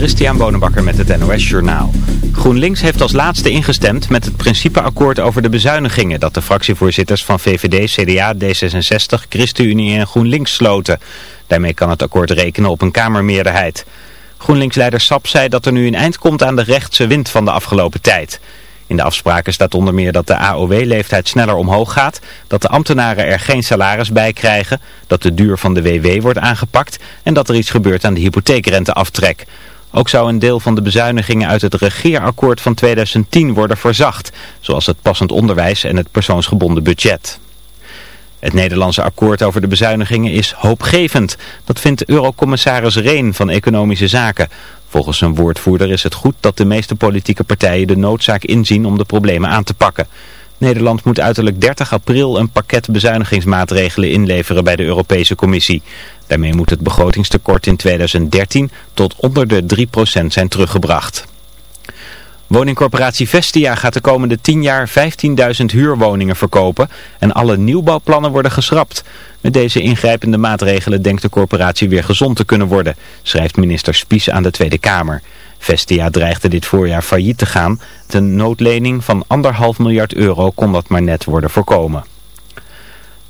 Christian Bonenbakker met het NOS Journaal. GroenLinks heeft als laatste ingestemd met het principeakkoord over de bezuinigingen... dat de fractievoorzitters van VVD, CDA, D66, ChristenUnie en GroenLinks sloten. Daarmee kan het akkoord rekenen op een kamermeerderheid. GroenLinks-leider Sap zei dat er nu een eind komt aan de rechtse wind van de afgelopen tijd... In de afspraken staat onder meer dat de AOW-leeftijd sneller omhoog gaat, dat de ambtenaren er geen salaris bij krijgen, dat de duur van de WW wordt aangepakt en dat er iets gebeurt aan de hypotheekrenteaftrek. Ook zou een deel van de bezuinigingen uit het regeerakkoord van 2010 worden verzacht, zoals het passend onderwijs en het persoonsgebonden budget. Het Nederlandse akkoord over de bezuinigingen is hoopgevend. Dat vindt eurocommissaris Reen van Economische Zaken. Volgens zijn woordvoerder is het goed dat de meeste politieke partijen de noodzaak inzien om de problemen aan te pakken. Nederland moet uiterlijk 30 april een pakket bezuinigingsmaatregelen inleveren bij de Europese Commissie. Daarmee moet het begrotingstekort in 2013 tot onder de 3% zijn teruggebracht. Woningcorporatie Vestia gaat de komende 10 jaar 15.000 huurwoningen verkopen en alle nieuwbouwplannen worden geschrapt. Met deze ingrijpende maatregelen denkt de corporatie weer gezond te kunnen worden, schrijft minister Spies aan de Tweede Kamer. Vestia dreigde dit voorjaar failliet te gaan. Ten noodlening van anderhalf miljard euro kon dat maar net worden voorkomen.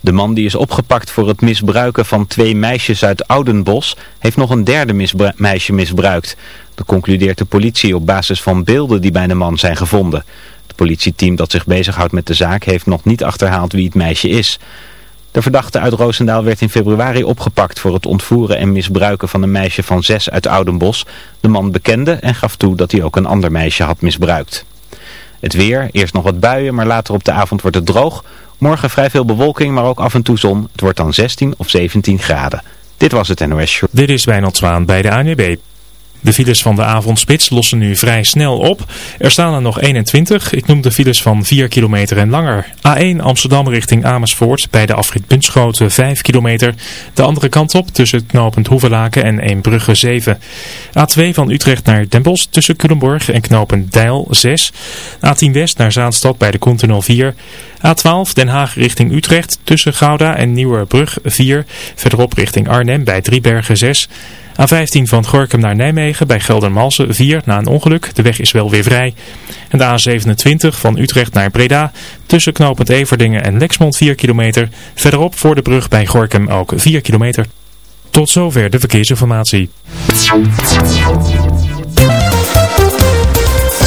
De man die is opgepakt voor het misbruiken van twee meisjes uit Oudenbos heeft nog een derde meisje misbruikt. Dat concludeert de politie op basis van beelden die bij de man zijn gevonden. Het politieteam dat zich bezighoudt met de zaak heeft nog niet achterhaald wie het meisje is. De verdachte uit Roosendaal werd in februari opgepakt voor het ontvoeren en misbruiken van een meisje van zes uit Oudenbos. De man bekende en gaf toe dat hij ook een ander meisje had misbruikt. Het weer, eerst nog wat buien, maar later op de avond wordt het droog. Morgen vrij veel bewolking, maar ook af en toe zon. Het wordt dan 16 of 17 graden. Dit was het NOS Show. Dit is Wijnald Zwaan bij de ANWB. De files van de avondspits lossen nu vrij snel op. Er staan er nog 21. Ik noem de files van 4 kilometer en langer. A1 Amsterdam richting Amersfoort bij de afrit Bunschoten 5 kilometer. De andere kant op tussen het knooppunt Hoevelaken en Eembrugge 7. A2 van Utrecht naar Den Bosch tussen Culemborg en knooppunt Deil 6. A10 West naar Zaanstad bij de Continental 4. A12 Den Haag richting Utrecht tussen Gouda en Nieuwerbrug 4. Verderop richting Arnhem bij Driebergen 6. A15 van Gorkum naar Nijmegen bij Geldermalsen 4 na een ongeluk. De weg is wel weer vrij. En de A27 van Utrecht naar Breda tussen knooppunt Everdingen en Lexmond 4 kilometer. Verderop voor de brug bij Gorkum ook 4 kilometer. Tot zover de verkeersinformatie.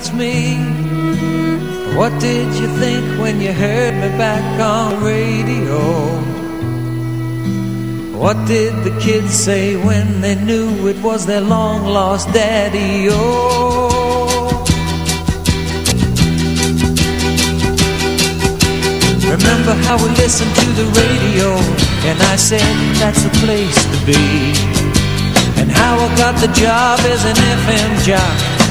It's me. What did you think when you heard me back on radio? What did the kids say when they knew it was their long lost daddy? Oh, remember how we listened to the radio and I said that's the place to be. And how I got the job as an FM jock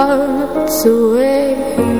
Hearts away.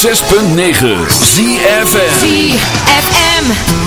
106.9 ZFM. ZFM.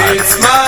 It's my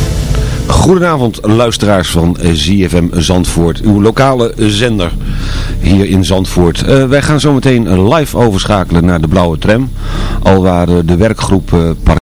Goedenavond luisteraars van ZFM Zandvoort, uw lokale zender hier in Zandvoort. Eh, wij gaan zo meteen live overschakelen naar de blauwe tram, al waar eh, de werkgroep eh,